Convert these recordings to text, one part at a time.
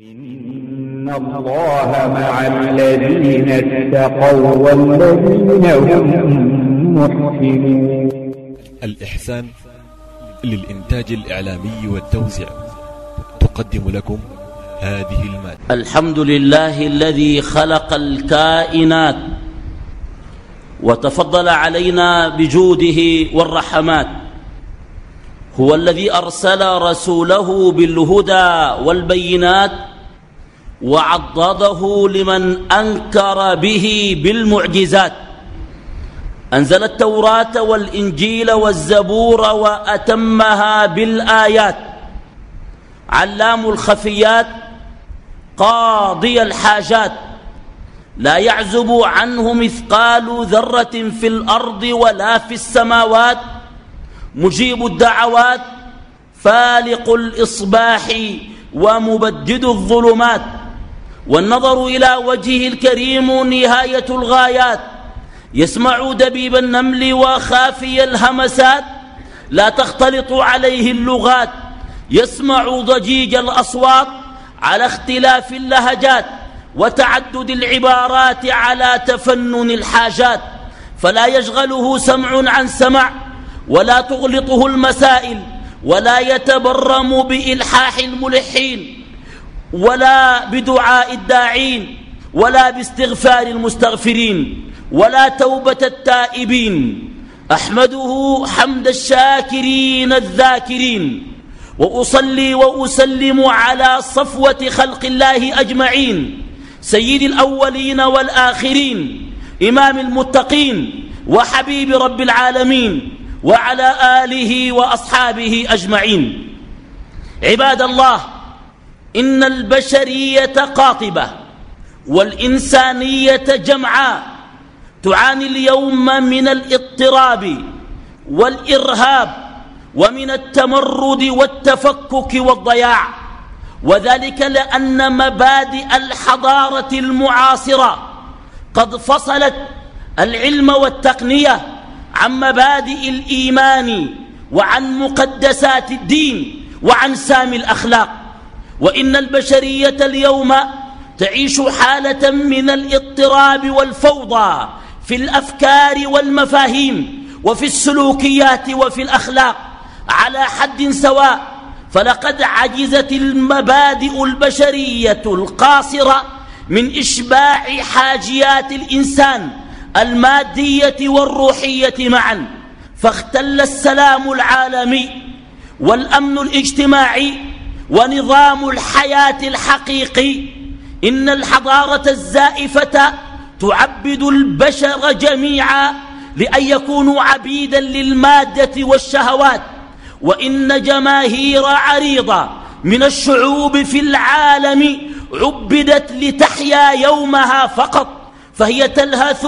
إن الله مع الذين اتقوا والذين هم محسنون الإحسان للإنتاج الإعلامي والتوزيع تقدم لكم هذه المادة. الحمد لله الذي خلق الكائنات وتفضل علينا بجوده والرحمات. هو الذي أرسل رسوله بالهدى والبينات وعضده لمن أنكر به بالمعجزات. أنزل التوراة والإنجيل والزبور وأتمها بالآيات. علام الخفيات قاضي الحاجات. لا يعزب عنه مثقال ذرة في الأرض ولا في السماوات مجيب الدعوات فالق الإصباح ومبدد الظلمات والنظر إلى وجهه الكريم نهاية الغايات. يسمع دبيب النمل وخافي الهمسات لا تختلط عليه اللغات. يسمع ضجيج الأصوات على اختلاف اللهجات وتعدد العبارات على تفنن الحاجات. فلا يشغله سمع عن سمع ولا تغلطه المسائل ولا يتبرم بإلحاح الملحين ولا بدعاء الداعين ولا باستغفار المستغفرين ولا توبة التائبين. أحمده حمد الشاكرين الذاكرين وأصلي وأسلم على صفوة خلق الله أجمعين سيد الأولين والآخرين إمام المتقين وحبيب رب العالمين. وعلى آله وأصحابه أجمعين. عباد الله إن البشرية قاطبة والإنسانية جمعاء تعاني اليوم من الاضطراب والإرهاب ومن التمرد والتفكك والضياع وذلك لأن مبادئ الحضارة المعاصرة قد فصلت العلم والتقنية عن مبادئ الإيمان وعن مقدسات الدين وعن سامي الأخلاق. وإن البشرية اليوم تعيش حالة من الاضطراب والفوضى في الأفكار والمفاهيم وفي السلوكيات وفي الأخلاق. على حد سواء فلقد عجزت المبادئ البشرية القاصرة من إشباع حاجيات الإنسان المادية والروحية معا فاختل السلام العالمي والأمن الاجتماعي ونظام الحياة الحقيقي. إن الحضارة الزائفة تعبد البشر جميعا لأن يكونوا عبيدا للمادة والشهوات. وإن جماهير عريضة من الشعوب في العالم عبدت لتحيا يومها فقط فهي تلهث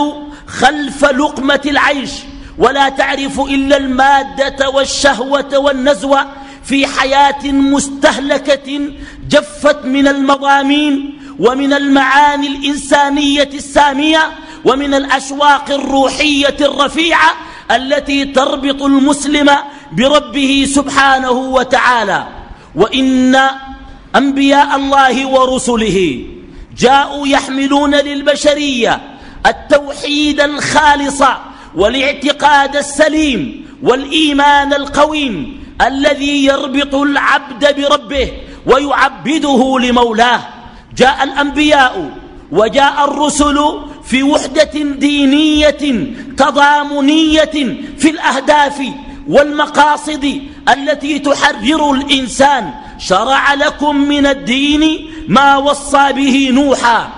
خلف لقمة العيش. ولا تعرف إلا المادة والشهوة والنزوة في حياة مستهلكة جفت من المضامين ومن المعاني الإنسانية السامية ومن الأشواق الروحية الرفيعة التي تربط المسلم بربه سبحانه وتعالى. وإن أنبياء الله ورسله جاءوا يحملون للبشرية التوحيد الخالص والاعتقاد السليم والإيمان القويم الذي يربط العبد بربه ويعبده لمولاه. جاء الأنبياء وجاء الرسل في وحدة دينية تضامنية في الأهداف والمقاصد التي تحرر الإنسان. شرع لكم من الدين ما وصى به نوحا.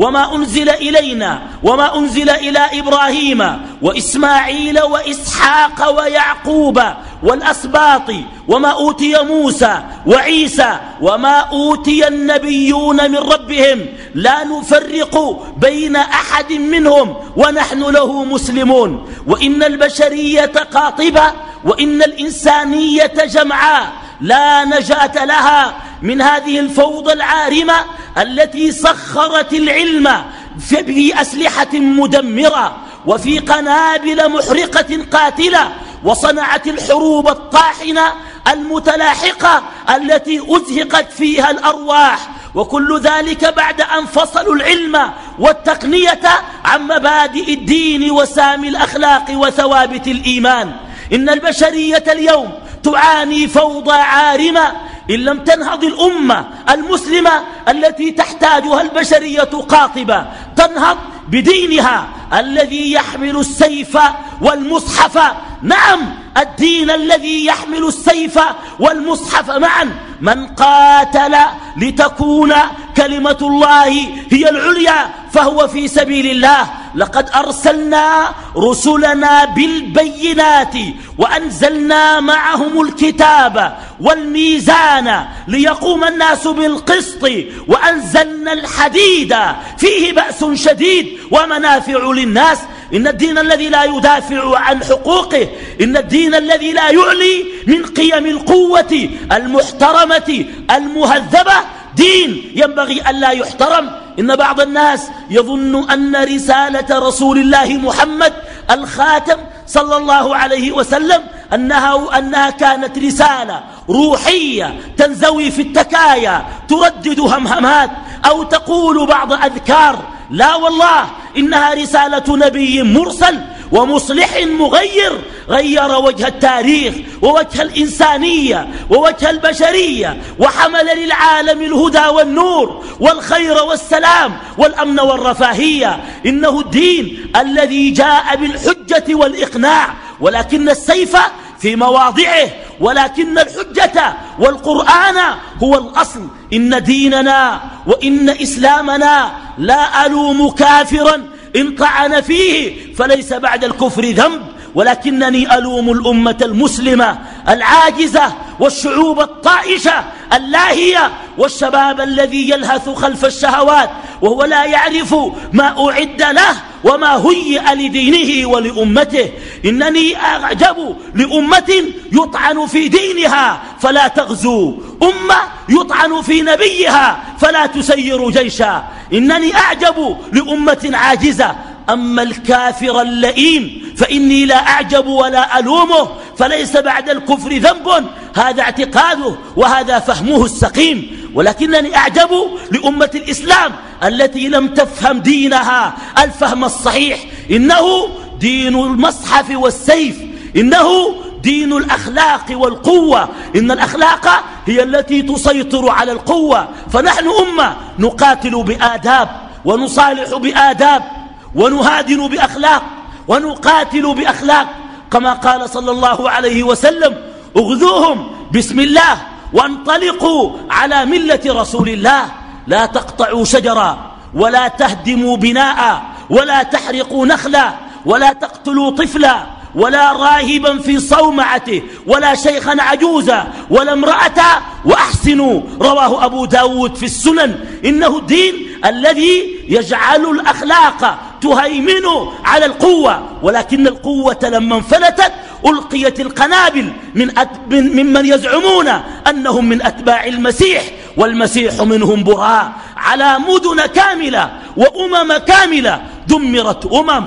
وما أنزل إلينا وما أنزل إلى إبراهيم وإسماعيل وإسحاق ويعقوب والأسباط وما أوتي موسى وعيسى وما أوتي النبيون من ربهم لا نفرق بين أحد منهم ونحن له مسلمون وإن البشرية قاطبة وإن الإنسانية جمعاء لا نجاة لها من هذه الفوضى العارمة التي سخرت العلم في أسلحة مدمرة وفي قنابل محرقة قاتلة وصنعت الحروب الطاحنة المتلاحقة التي أزهقت فيها الأرواح. وكل ذلك بعد أن فصلوا العلم والتقنية عن مبادئ الدين وسامي الأخلاق وثوابت الإيمان. إن البشرية اليوم تعاني فوضى عارمة إن لم تنهض الأمة المسلمة التي تحتاجها البشرية قاطبة تنهض بدينها الذي يحمل السيف والمصحف. نعم الدين الذي يحمل السيف والمصحف. معا من قاتل لتكون كلمة الله هي العليا فهو في سبيل الله. لقد أرسلنا رسلنا بالبينات وأنزلنا معهم الكتاب والميزان ليقوم الناس بالقسط وأنزلنا الحديد. فيه بأس شديد ومنافع للناس. إن الدين الذي لا يدافع عن حقوقه إن الدين الذي لا يعلي من قيم القوة المحترمة المهذبة دين ينبغي أن لا يحترم. إن بعض الناس يظن أن رسالة رسول الله محمد الخاتم صلى الله عليه وسلم أنها, أنها كانت رسالة روحية تنزوي في التكايا تردد همهمات أو تقول بعض أذكار. لا والله إنها رسالة نبي مرسل. ومصلح مغير غير وجه التاريخ ووجه الإنسانية ووجه البشرية وحمل للعالم الهدى والنور والخير والسلام والأمن والرفاهية. إنه الدين الذي جاء بالحجة والإقناع ولكن السيف في مواضعه ولكن الحجة والقرآن هو الأصل. إن ديننا وإن إسلامنا لا ألوم كافرا. إن طعن فيه فليس بعد الكفر ذنب ولكنني ألوم الأمة المسلمة العاجزة والشعوب الطائشة اللاهية والشباب الذي يلهث خلف الشهوات وهو لا يعرف ما أعد له وما هيئ لدينه ولأمته. إنني أعجب لأمة يطعن في دينها فلا تغزو أمة يطعن في نبيها فلا تسير جيشا. إنني أعجب لأمة عاجزة أما الكافر اللئيم فإني لا أعجب ولا ألومه فليس بعد الكفر ذنب هذا اعتقاده وهذا فهمه السقيم. ولكنني أعجب لأمة الإسلام التي لم تفهم دينها الفهم الصحيح. إنه دين المصحف والسيف إنه دين الأخلاق والقوة. إن الأخلاق هي التي تسيطر على القوة. فنحن أمة نقاتل بآداب ونصالح بآداب. ونهادن بأخلاق ونقاتل بأخلاق كما قال صلى الله عليه وسلم أغذوهم بسم الله وانطلقوا على ملة رسول الله لا تقطعوا شجرا ولا تهدموا بناء ولا تحرقوا نخلا ولا تقتلوا طفلا ولا راهبا في صومعته ولا شيخا عجوزا ولا امرأة وأحسنوا. رواه أبو داود في السنن. إنه الدين الذي يجعل الأخلاق تهيمن على القوة ولكن القوة لما انفلتت ألقيت القنابل من ممن يزعمون أنهم من أتباع المسيح والمسيح منهم براء على مدن كاملة وأمم كاملة دمرت أمم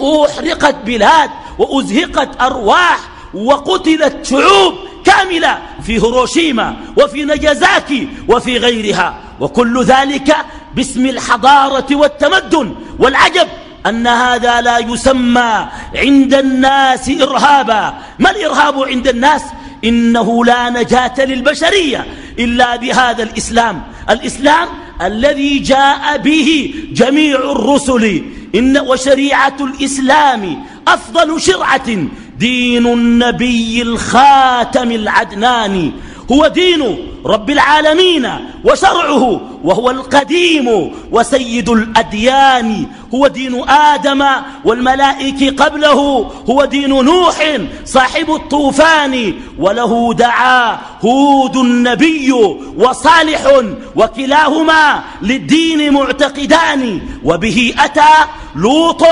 وأحرقت بلاد وأزهقت أرواح وقتلت شعوب كاملة في هيروشيما وفي نجازاكي وفي غيرها. وكل ذلك باسم الحضارة والتمدن والعجب أن هذا لا يسمى عند الناس إرهابا. ما الإرهاب عند الناس؟ إنه لا نجاة للبشرية إلا بهذا الإسلام. الإسلام الذي جاء به جميع الرسل. إن وشريعة الإسلام أفضل شرعة دين النبي الخاتم العدناني هو دين رب العالمين وشرعه وهو القديم وسيد الأديان. هو دين آدم والملائك قبله. هو دين نوح صاحب الطوفان وله دعا. هود النبي وصالح وكلاهما للدين معتقدان. وبه أتى لوط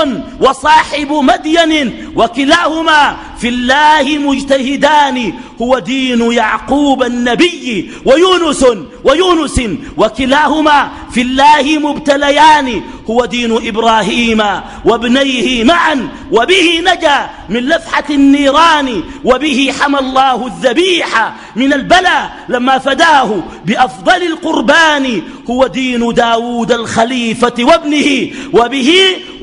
وصاحب مدين وكلاهما في الله مجتهدان هو دين يعقوب النبي ويونس ويونس وكلاهما في الله مبتليان هو دين إبراهيم وابنيه معا وبه نجا من لفحة النيران وبه حمى الله الذبيح من البلاء لما فداه بأفضل القربان هو دين داود الخليفة وابنه وبه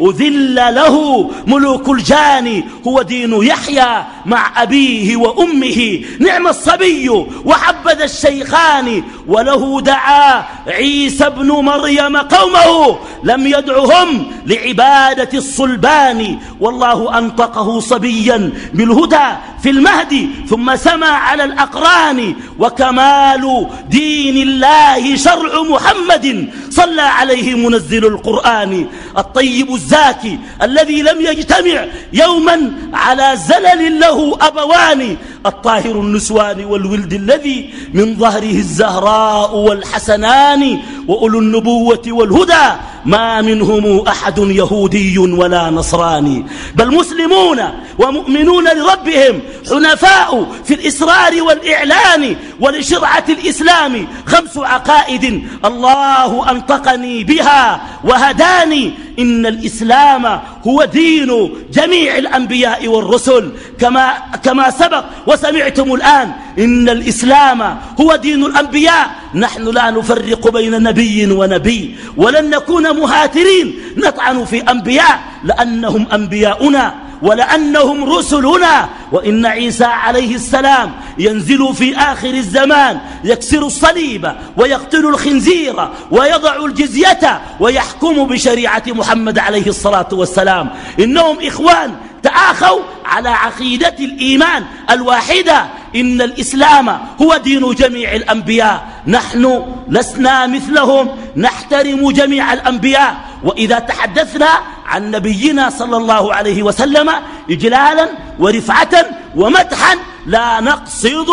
أذل له ملوك الجان هو دين يحيى مع أبيه وأمه. نعم الصبي وحبذ الشيخان وله دعا عيسى ابن مريم قومه لم يدعهم لعبادة الصلبان. والله أنطقه صبيا بالهدى في المهد ثم سمى على الأقران. وكمال دين الله شرع محمد صلى عليه منزل القرآن. الطيب الزاكي الذي لم يجتمع يوما على زلل له أبوان الطاهر النسوان والولد الذي من ظهره الزهراء والحسنان وأولو النبوة والهدى ما منهم أحد يهودي ولا نصراني. بل مسلمون ومؤمنون لربهم حنفاء في الإسرار والإعلان ولشرعة الإسلام خمس عقائد الله أنطقني بها وهداني إن الإسلام هو دين جميع الأنبياء والرسل. كما, كما سبق وسمعتم الآن إن الإسلام هو دين الأنبياء. نحن لا نفرق بين نبي ونبي ولن نكون مهاترين. نطعن في أنبياء لأنهم أنبياؤنا. ولأنهم رسلنا وإن عيسى عليه السلام ينزل في آخر الزمان يكسر الصليب ويقتل الخنزير ويضع الجزية ويحكم بشريعة محمد عليه الصلاة والسلام. إنهم إخوان تآخوا على عقيدة الإيمان الواحدة. إن الإسلام هو دين جميع الأنبياء. نحن لسنا مثلهم. نحترم جميع الأنبياء. وإذا تحدثنا عن نبينا صلى الله عليه وسلم إجلالا ورفعة ومدحا لا نقصد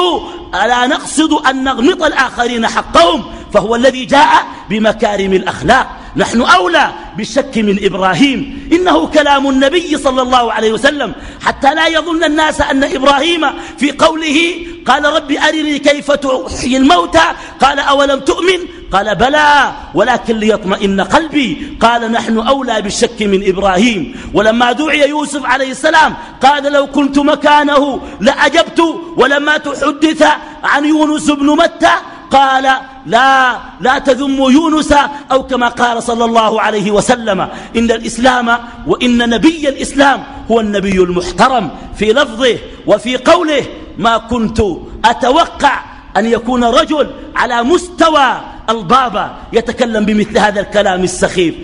لا نقصد أن نغمط الآخرين حقهم. فهو الذي جاء بمكارم الأخلاق. نحن أولى بالشك من إبراهيم. إنه كلام النبي صلى الله عليه وسلم. حتى لا يظن الناس أن إبراهيم في قوله قال رب أرني كيف تحيي الموتى. قال أولم تؤمن؟ قال بلى ولكن ليطمئن قلبي. قال نحن أولى بالشك من إبراهيم. ولما دعي يوسف عليه السلام قال لو كنت مكانه لأجبت. ولما تحدث عن يونس بن متى قال لا لا تذموا يونس أو كما قال صلى الله عليه وسلم. إن الإسلام وإن نبي الإسلام هو النبي المحترم في لفظه وفي قوله. ما كنت أتوقع أن يكون رجل على مستوى البابا يتكلم بمثل هذا الكلام السخيف.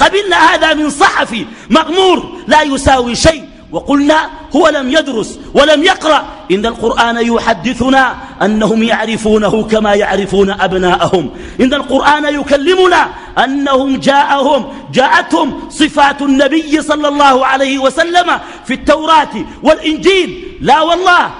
قبلنا هذا من صحفي مغمور لا يساوي شيء. وقلنا هو لم يدرس ولم يقرأ. إن القرآن يحدثنا أنهم يعرفونه كما يعرفون أبناءهم. إن القرآن يكلمنا أنهم جاءهم جاءتهم صفات النبي صلى الله عليه وسلم في التوراة والإنجيل. لا والله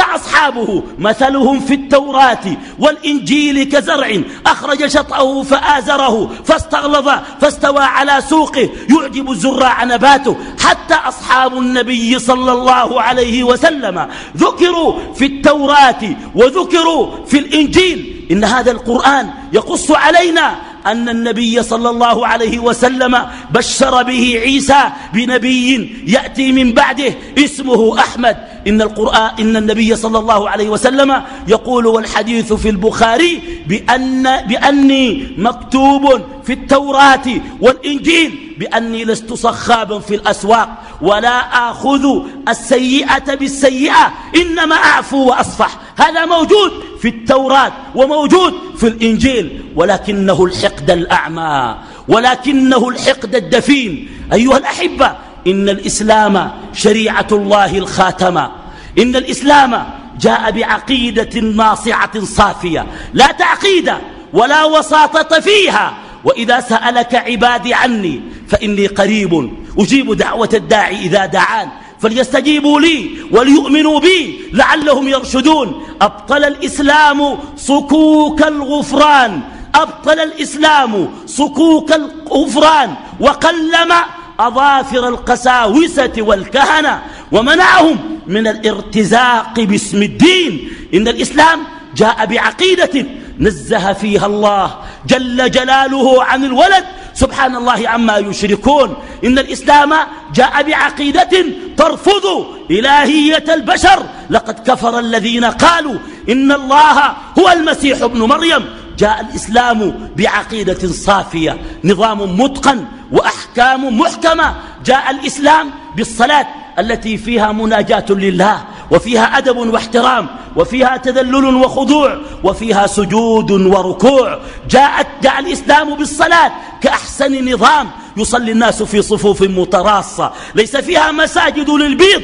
أصحابه؟ مثلهم في التوراة والإنجيل كزرع. أخرج شطأه فآزره فاستغلظ فاستوى على سوقه. يعجب الزراع نباته. حتى أصحاب النبي صلى الله عليه وسلم ذكروا في التوراة وذكروا في الإنجيل. إن هذا القرآن يقص علينا أن النبي صلى الله عليه وسلم بشر به عيسى بنبي يأتي من بعده اسمه أحمد. إن القرآن إن النبي صلى الله عليه وسلم يقول والحديث في البخاري بأن بأني مكتوب في التوراة والإنجيل بأني لست صخابا في الأسواق ولا آخذ السيئة بالسيئة إنما أعفو وأصفح. هذا موجود في التوراة وموجود في الإنجيل ولكنه الحقد الأعمى ولكنه الحقد الدفين. أيها الأحبة إن الإسلام شريعة الله الخاتمة إن الإسلام جاء بعقيدة ناصعة صافية لا تعقيد ولا وساطة فيها. وإذا سألك عبادي عني فإني قريب أجيب دعوة الداعي إذا دعان. فليستجيبوا لي وليؤمنوا بي لعلهم يرشدون. أبطل الإسلام صكوك الغفران. أبطل الإسلام صكوك الغفران. وقلم أظافر القساوسة والكهنة. ومنعهم من الارتزاق باسم الدين. إن الإسلام جاء بعقيدة نزه فيها الله جل جلاله عن الولد. سبحان الله عما يشركون. إن الإسلام جاء بعقيدة ترفض إلهية البشر. لقد كفر الذين قالوا إن الله هو المسيح ابن مريم. جاء الإسلام بعقيدة صافية نظام متقن وأحكام محكمة. جاء الإسلام بالصلاة التي فيها مناجاة لله. وفيها أدب واحترام وفيها تذلل وخضوع وفيها سجود وركوع. جاءت جاء الإسلام بالصلاة كأحسن نظام يصلي الناس في صفوف متراصة. ليس فيها مساجد للبيض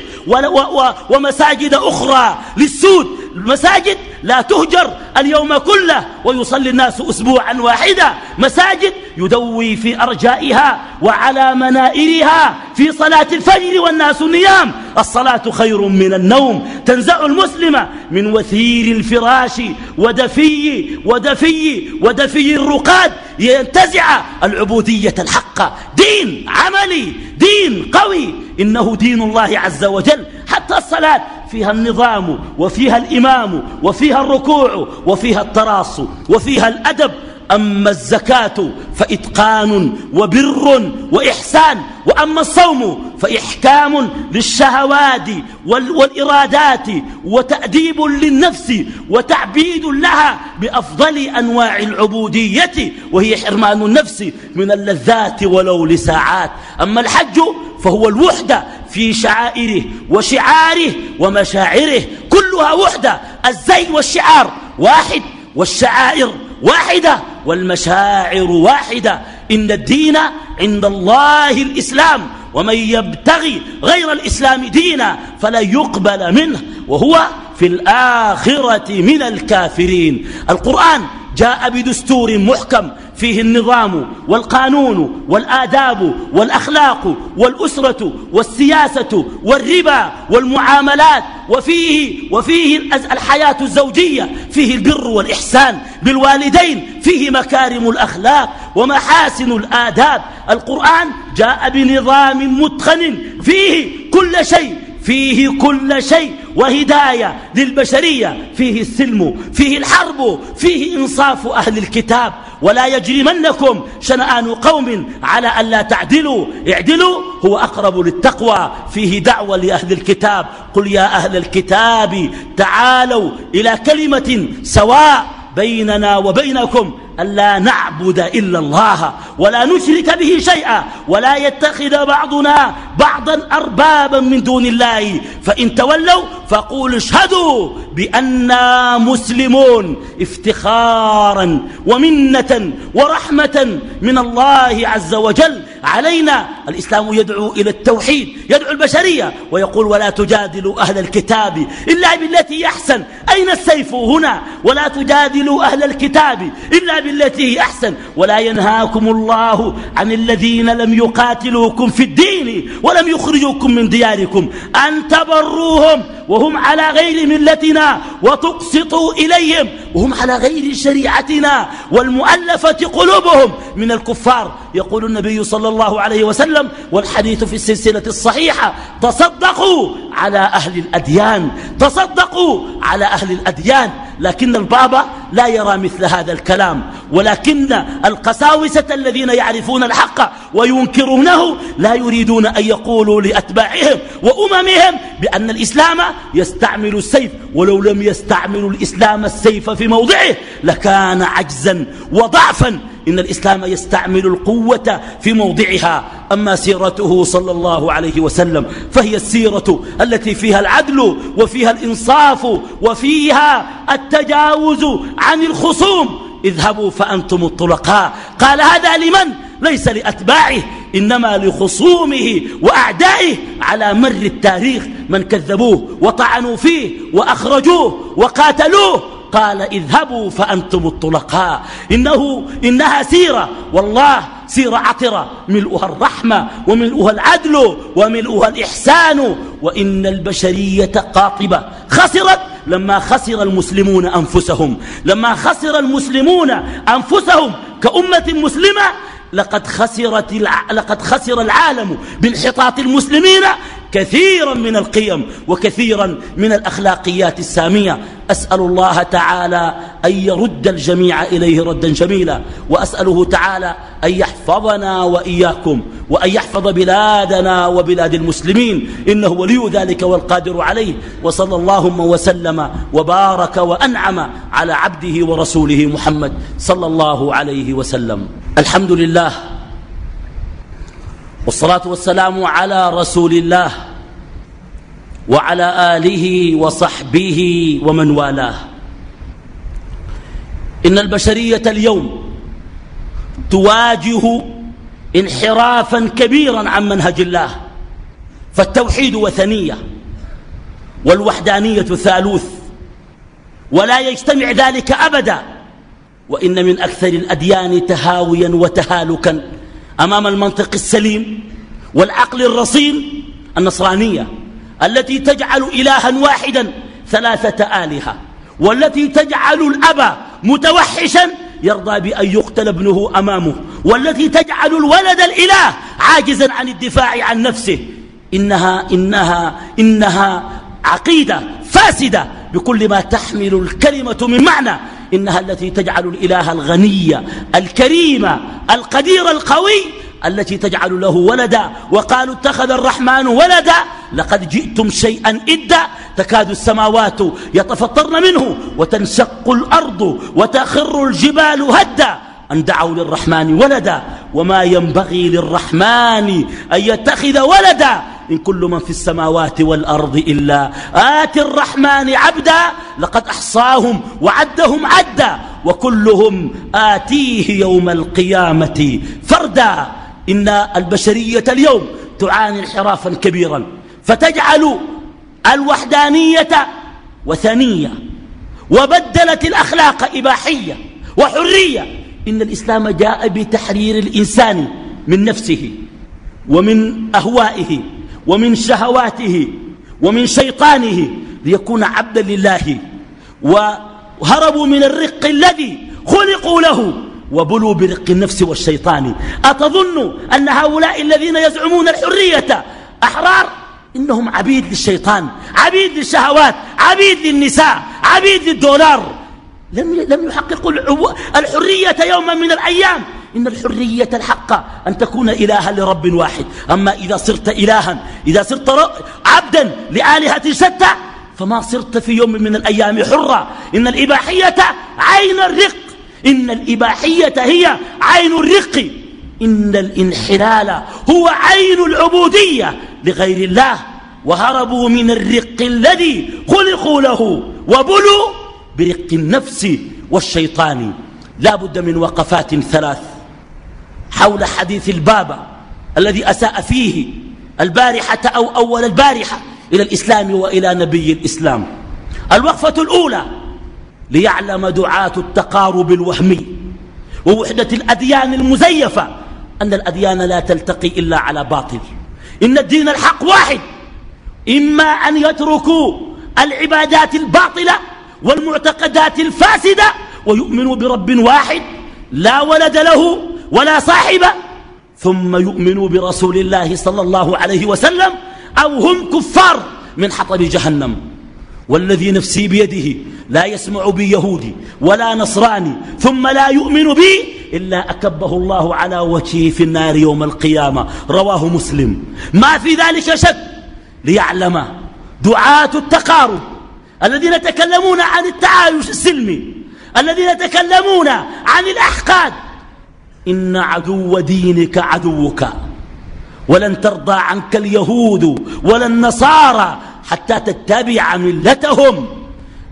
ومساجد أخرى للسود. المساجد لا تهجر اليوم كله ويصلي الناس أسبوعا واحدا. مساجد يدوي في أرجائها وعلى منائرها في صلاة الفجر والناس نيام الصلاة خير من النوم. تنزع المسلم من وثير الفراش ودفي ودفي ودفي الرقاد. ينتزع العبودية الحقة دين عملي دين قوي. إنه دين الله عز وجل. حتى الصلاة فيها النظام وفيها الإمام وفيها الركوع وفيها التراص وفيها الأدب. أما الزكاة فإتقان وبر وإحسان وأما الصوم فإحكام للشهوات والإرادات وتأديب للنفس وتعبيد لها بأفضل أنواع العبودية وهي حرمان النفس من اللذات ولو لساعات. أما الحج فهو الوحدة في شعائره وشعاره ومشاعره كلها وحدة الزي والشعار واحد. والشعائر واحدة والمشاعر واحدة. إن الدين عند الله الإسلام ومن يبتغي غير الإسلام دينا فلا يقبل منه وهو في الآخرة من الكافرين. القرآن جاء بدستور محكم فيه النظام والقانون والآداب والأخلاق والأسرة والسياسة والربا والمعاملات وفيه, وفيه الحياة الزوجية فيه البر والإحسان بالوالدين فيه مكارم الأخلاق ومحاسن الآداب. القرآن جاء بنظام متخن فيه كل شيء فيه كل شيء وهداية للبشرية فيه السلم فيه الحرب فيه إنصاف أهل الكتاب. ولا يجرمنكم شنآن قوم على أن لا تعدلوا. اعدلوا هو أقرب للتقوى. فيه دعوة لأهل الكتاب. قل يا أهل الكتاب تعالوا إلى كلمة سواء بيننا وبينكم. ألا نعبد إلا الله ولا نشرك به شيئا ولا يتخذ بعضنا بعضا أربابا من دون الله. فإن تولوا فقولوا اشهدوا بأننا مسلمون افتخارا ومنة ورحمة من الله عز وجل. علينا الإسلام يدعو إلى التوحيد يدعو البشرية ويقول ولا تجادلوا أهل الكتاب إلا بالتي يحسن أين السيف هنا؟ ولا تجادلوا أهل الكتاب إلا بالتي أحسن. ولا ينهاكم الله عن الذين لم يقاتلوكم في الدين ولم يخرجوكم من دياركم. أن تبروهم وهم على غير ملتنا وتقسطوا إليهم وهم على غير شريعتنا. والمؤلفة قلوبهم من الكفار. يقول النبي صلى الله عليه وسلم والحديث في السلسلة الصحيحة تصدقوا على أهل الأديان. تصدقوا على أهل الأديان. لكن البابا لا يرى مثل هذا الكلام. ولكن القساوسة الذين يعرفون الحق وينكرونه لا يريدون أن يقولوا لأتباعهم وأممهم بأن الإسلام يستعمل السيف ولو لم يستعملوا الإسلام السيف في موضعه لكان عجزا وضعفا. إن الإسلام يستعمل القوة في موضعها. أما سيرته صلى الله عليه وسلم فهي السيرة التي فيها العدل وفيها الإنصاف وفيها التجاوز عن الخصوم. اذهبوا فأنتم الطلقاء. قال هذا لمن؟ ليس لأتباعه إنما لخصومه وأعدائه على مر التاريخ. من كذبوه وطعنوا فيه وأخرجوه وقاتلوه. قال اذهبوا فأنتم الطلقاء. إنه إنها سيرة والله سيرة عطرة. ملؤها الرحمة وملؤها العدل وملؤها الإحسان. وإن البشرية قاطبة. خسرت لما خسر المسلمون أنفسهم لما خسر المسلمون أنفسهم كأمة مسلمة لقد, خسرت لقد خسر العالم بانحطاط المسلمين كثيرا من القيم وكثيرا من الأخلاقيات السامية. أسأل الله تعالى أن يرد الجميع إليه ردا جميلا وأسأله تعالى أن يحفظنا وإياكم وأن يحفظ بلادنا وبلاد المسلمين. إنه ولي ذلك والقادر عليه. وصلى اللهم وسلم وبارك وأنعم على عبده ورسوله محمد صلى الله عليه وسلم. الحمد لله والصلاة والسلام على رسول الله. وعلى آله وصحبه ومن والاه. إن البشرية اليوم تواجه انحرافا كبيرا عن منهج الله فالتوحيد وثنية والوحدانية ثالوث ولا يجتمع ذلك أبدا وإن من أكثر الأديان تهاويا وتهالكا أمام المنطق السليم والعقل الرصين النصرانية. التي تجعل إلها واحدا ثلاثة آلهة والتي تجعل الأب متوحشا يرضى بأن يقتل ابنه أمامه والتي تجعل الولد الإله عاجزا عن الدفاع عن نفسه. إنها, إنها, إنها عقيدة فاسدة بكل ما تحمل الكلمة من معنى. إنها التي تجعل الإله الغني الكريم القدير القوي التي تجعل له ولدا. وقالوا اتخذ الرحمن ولدا لقد جئتم شيئا إدا تكاد السماوات يتفطرن منه وتنشق الأرض وتخر الجبال هدا أن دعوا للرحمن ولدا وما ينبغي للرحمن أن يتخذ ولدا إن كل من في السماوات والأرض إلا آت الرحمن عبدا لقد أحصاهم وعدهم عدا وكلهم آتيه يوم القيامة فردا. إن البشرية اليوم تعاني انحرافا كبيرا. فتجعل الوحدانية وثنية وبدلت الأخلاق إباحية وحرية. إن الإسلام جاء بتحرير الإنسان من نفسه ومن أهوائه ومن شهواته ومن شيطانه ليكون عبدا لله. وهربوا من الرق الذي خلقوا له وبلوا برق النفس والشيطان. أتظن أن هؤلاء الذين يزعمون الحرية أحرار؟ إنهم عبيد للشيطان عبيد للشهوات عبيد للنساء عبيد للدولار. لم لم يحققوا الحرية يوما من الأيام. إن الحرية الحقة أن تكون إلها لرب واحد. أما إذا صرت إلها إذا صرت عبدا لآلهة شتى فما صرت في يوم من الأيام حرة إن الإباحية عين الرق. إن الإباحية هي عين الرق. إن الانحلال هو عين العبودية. لغير الله وهربوا من الرق الذي خلقوا له وبلوا برق النفس والشيطان. لا بد من وقفات ثلاث حول حديث البابا الذي أساء فيه البارحة أو أول البارحة إلى الإسلام وإلى نبي الإسلام. الوقفة الأولى ليعلم دعاة التقارب الوهمي ووحدة الأديان المزيفة أن الأديان لا تلتقي إلا على باطل. إن الدين الحق واحد. إما أن يتركوا العبادات الباطلة والمعتقدات الفاسدة ويؤمنوا برب واحد لا ولد له ولا صاحب ثم يؤمنوا برسول الله صلى الله عليه وسلم أو هم كفار من حطب جهنم. والذي نفسي بيده لا يسمع بي يهودي ولا نصراني ثم لا يؤمن بي إلا أكبه الله على وجهه في النار يوم القيامة. رواه مسلم. ما في ذلك شك. ليعلم دعاة التقارب. الذين يتكلمون عن التعايش السلمي. الذين يتكلمون عن الأحقاد. إن عدو دينك عدوك. ولن ترضى عنك اليهود ولا النصارى حتى تتبع ملتهم.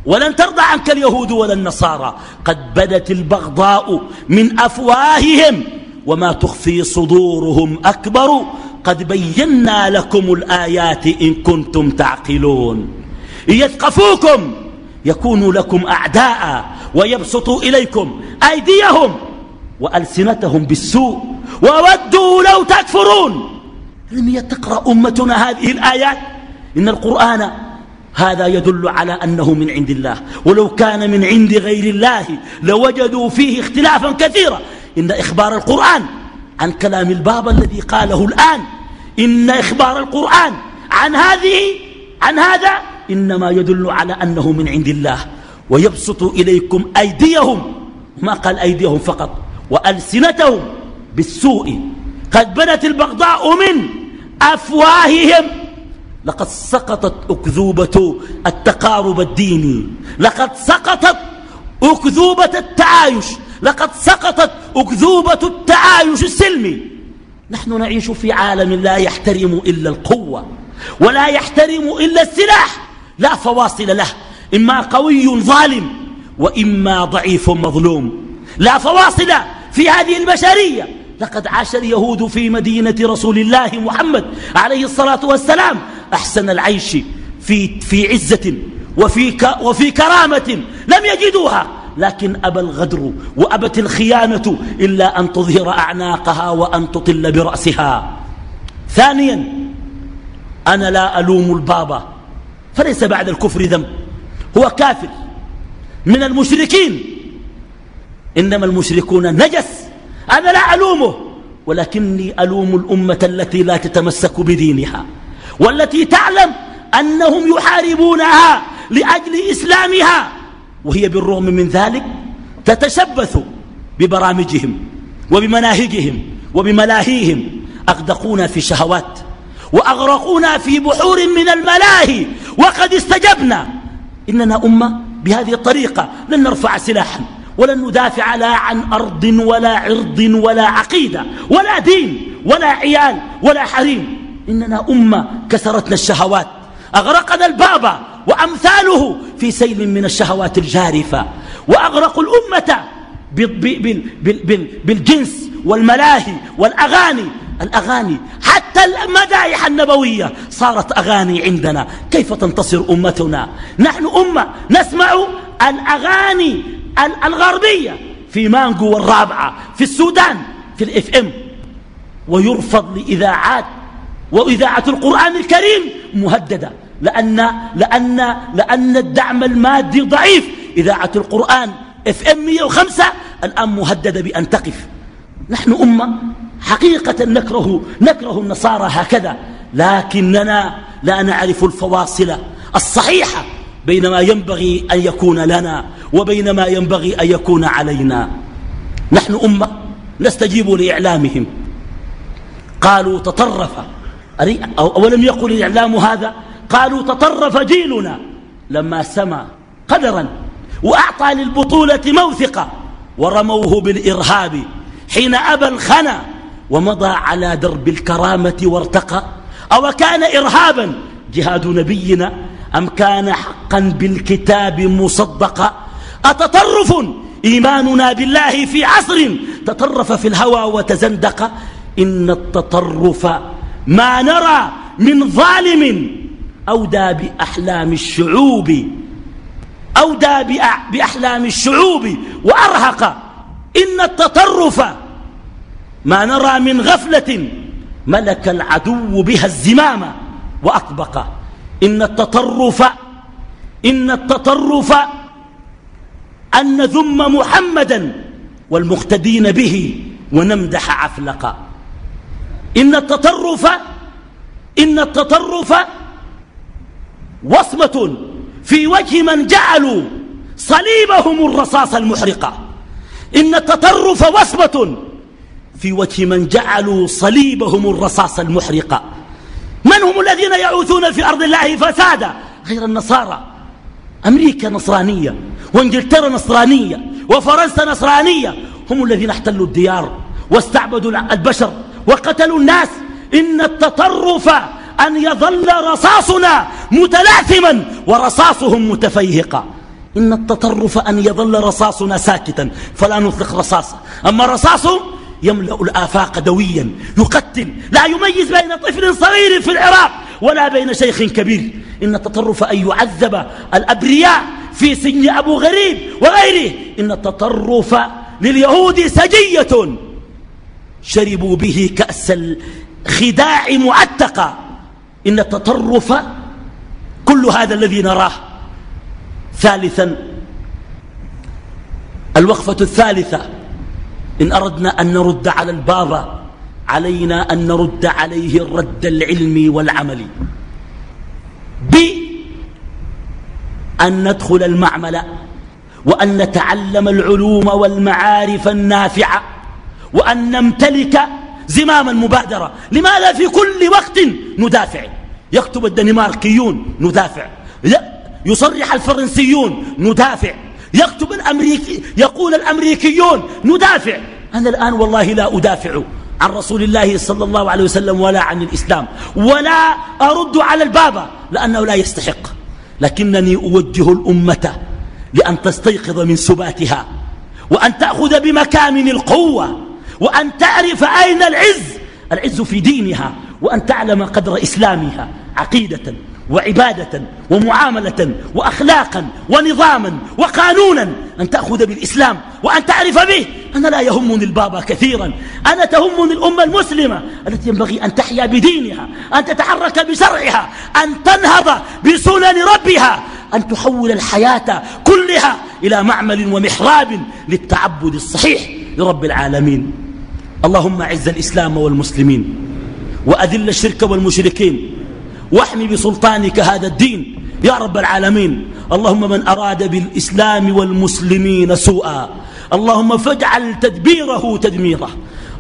ولن ترضى عنك اليهود ولا النصارى. قد بدت البغضاء من أفواههم وما تخفي صدورهم أكبر. قد بينا لكم الآيات إن كنتم تعقلون. يثقفوكم يكونوا لكم أعداء ويبسطوا إليكم أيديهم وألسنتهم بالسوء وودوا لو تكفرون. لم تقرأ أمتنا هذه الآيات؟ إن القرآن هذا يدل على أنه من عند الله. ولو كان من عند غير الله لوجدوا فيه اختلافا كثيرا. إن إخبار القرآن عن كلام البابا الذي قاله الآن إن إخبار القرآن عن هذه عن هذا إنما يدل على أنه من عند الله. ويبسط إليكم أيديهم ما قال أيديهم فقط وألسنتهم بالسوء. قد بدت البغضاء من أفواههم. لقد سقطت أكذوبة التقارب الديني. لقد سقطت أكذوبة التعايش. لقد سقطت أكذوبة التعايش السلمي. نحن نعيش في عالم لا يحترم إلا القوة ولا يحترم إلا السلاح. لا فواصل له. إما قوي ظالم وإما ضعيف مظلوم. لا فواصل في هذه البشرية. لقد عاش اليهود في مدينة رسول الله محمد عليه الصلاة والسلام. أحسن العيش في, في عزة وفي, وفي كرامة لم يجدوها. لكن أبى الغدر وأبت الخيانة إلا أن تظهر أعناقها وأن تطل برأسها. ثانيا أنا لا ألوم البابا فليس بعد الكفر ذنب. هو كافر. من المشركين. إنما المشركون نجس. أنا لا ألومه ولكني ألوم الأمة التي لا تتمسك بدينها والتي تعلم أنهم يحاربونها لأجل إسلامها وهي بالرغم من ذلك تتشبث ببرامجهم وبمناهجهم وبملاهيهم أغدقونا في شهوات وأغرقونا في بحور من الملاهي وقد استجبنا. إننا أمة بهذه الطريقة لن نرفع سلاحا. ولن ندافع لا عن أرض ولا عرض ولا عقيدة ولا دين ولا عيال ولا حريم. إننا أمة كسرتنا الشهوات. أغرقنا البابا وأمثاله في سيل من الشهوات الجارفة. وأغرقوا الأمة بالجنس والملاهي والأغاني. الأغاني حتى المدائح النبوية صارت أغاني عندنا. كيف تنتصر أمتنا؟ نحن أمة نسمع الأغاني الغربية في مانجو والرابعة في السودان في ال FM ويرفض لإذاعات وإذاعة القرآن الكريم مهددة. لأن, لأن, لأن الدعم المادي ضعيف. إذاعة القرآن FM 105 الآن مهددة بأن تقف. نحن أمة حقيقة نكره, نكره النصارى هكذا. لكننا لا نعرف الفواصل الصحيحة بين ما ينبغي أن يكون لنا وبين ما ينبغي أن يكون علينا. نحن أمة نستجيب لإعلامهم. قالوا تطرف. أولم يقل الإعلام هذا؟ قالوا تطرف جيلنا. لما سمى قدرا وأعطى للبطولة موثقة ورموه بالإرهاب حين أبى الخنا ومضى على درب الكرامة وارتقى أو كان إرهابا جهاد نبينا أم كان حقا بالكتاب مصدقا أتطرف إيماننا بالله في عصر تطرف في الهوى وتزندق؟ إن التطرف ما نرى من ظالم أودى بأحلام الشعوب أودى بأحلام الشعوب وأرهق. إن التطرف ما نرى من غفلة ملك العدو بها الزمام وأطبق إن التطرف إن التطرف أن نذم محمدا والمقتدين به ونمدح عفلقا إن التطرف إن التطرف وصمة في وجه من جعلوا صليبهم الرصاص المحرقة إن التطرف وصمة في وجه من جعلوا صليبهم الرصاص المحرقة من هم الذين يعوثون في أرض الله فسادا؟ غير النصارى. أمريكا نصرانية وإنجلترا نصرانية وفرنسا نصرانية. هم الذين احتلوا الديار واستعبدوا البشر وقتلوا الناس. إن التطرف أن يظل رصاصنا متلاثما ورصاصهم متفيهقا. إن التطرف أن يظل رصاصنا ساكتا فلا نطلق رصاصة. أما رصاصهم يملأ الآفاق دويا يقتل لا يميز بين طفل صغير في العراق ولا بين شيخ كبير. إن التطرف أن يعذب الأبرياء في سجن أبو غريب وغيره. إن التطرف لليهود سجية. شربوا به كأس الخداع معتقا. إن التطرف كل هذا الذي نراه. ثالثا الوقفة الثالثة. إن أردنا أن نرد على البابا علينا أن نرد عليه الرد العلمي والعملي بأن ندخل المعمل وأن نتعلم العلوم والمعارف النافعة وأن نمتلك زمام المبادرة لماذا في كل وقت ندافع؟ يكتب الدنماركيون ندافع. يصرح الفرنسيون ندافع. يكتب الأمريكي يقول الأمريكيون ندافع. أنا الآن والله لا أدافع عن رسول الله صلى الله عليه وسلم ولا عن الإسلام ولا أرد على البابا لأنه لا يستحق. لكنني أوجه الأمة لأن تستيقظ من سباتها وأن تأخذ بمكامن القوة وأن تعرف أين العز. العز في دينها وأن تعلم قدر إسلامها عقيدة. وعبادة ومعاملة وأخلاقا ونظاما وقانونا أن تأخذ بالإسلام وأن تعرف به. أنا لا يهمني البابا كثيرا. أنا تهمني الأمة المسلمة التي ينبغي أن تحيا بدينها أن تتحرك بشرعها أن تنهض بسنن ربها أن تحول الحياة كلها إلى معمل ومحراب للتعبد الصحيح لرب العالمين. اللهم أعز الإسلام والمسلمين وأذل الشرك والمشركين واحمي بسلطانك هذا الدين يا رب العالمين. اللهم من أراد بالإسلام والمسلمين سوءا. اللهم فاجعل تدبيره تدميره.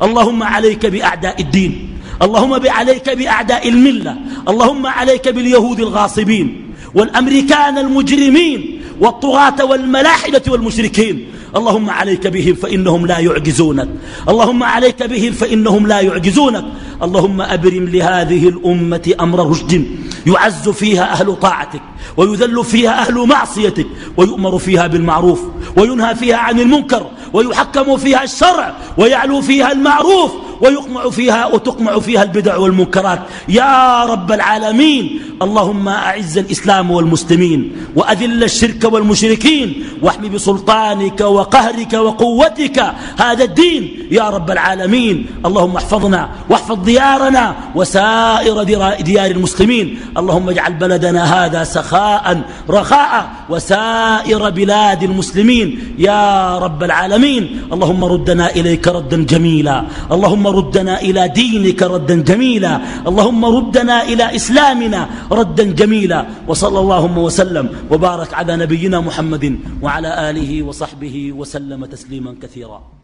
اللهم عليك بأعداء الدين. اللهم عليك بأعداء الملة. اللهم عليك باليهود الغاصبين والأمريكان المجرمين والطغاة والملاحدة والمشركين. اللهم عليك بهم فإنهم لا يعجزونك. اللهم عليك بهم فإنهم لا يعجزونك. اللهم أبرم لهذه الأمة أمر رشد يعز فيها أهل طاعتك ويذل فيها أهل معصيتك ويؤمر فيها بالمعروف وينهى فيها عن المنكر ويحكم فيها الشرع ويعلو فيها المعروف. ويقمع فيها وتقمع فيها البدع والمنكرات. يا رب العالمين اللهم أعز الإسلام والمسلمين وأذل الشرك والمشركين واحمي بسلطانك وقهرك وقوتك. هذا الدين يا رب العالمين. اللهم احفظنا واحفظ ديارنا وسائر ديار المسلمين. اللهم اجعل بلدنا هذا سخاء رخاء. وسائر بلاد المسلمين. يا رب العالمين اللهم ردنا إليك ردا جميلا. اللهم ردنا إلى دينك ردا جميلا. اللهم ردنا إلى إسلامنا ردا جميلا. وصلى اللهم وسلم وبارك على نبينا محمد وعلى آله وصحبه وسلم تسليما كثيرا.